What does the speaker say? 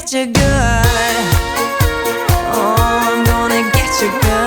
get you good. Oh, I'm gonna get you good.